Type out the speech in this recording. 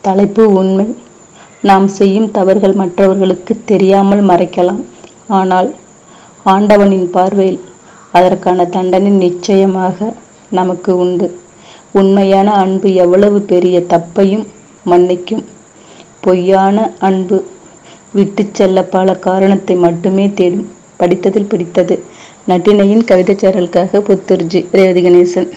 தலைப்பு உண்மை. நாம் செய்யும் தவறுகள் மற்றவர்களுக்கு தெரியாமல் மறைக்கலாம். ஆனால் ஆண்டவனின் பார்வையில் அதற்கான தண்டனை நிச்சயமாக நமக்கு உண்டு. உண்மையான அன்பு எவ்வளவு பெரிய தப்பையும் மன்னிக்கும். பொய்யான அன்பு விட்டு செல்ல பல காரணத்தை மட்டுமே தேடும். படித்ததில் பிடித்தது. நட்டினையின் கவிதைச்சாரலுக்காக புத்தூர்ஜி ரேவதி கணேசன்.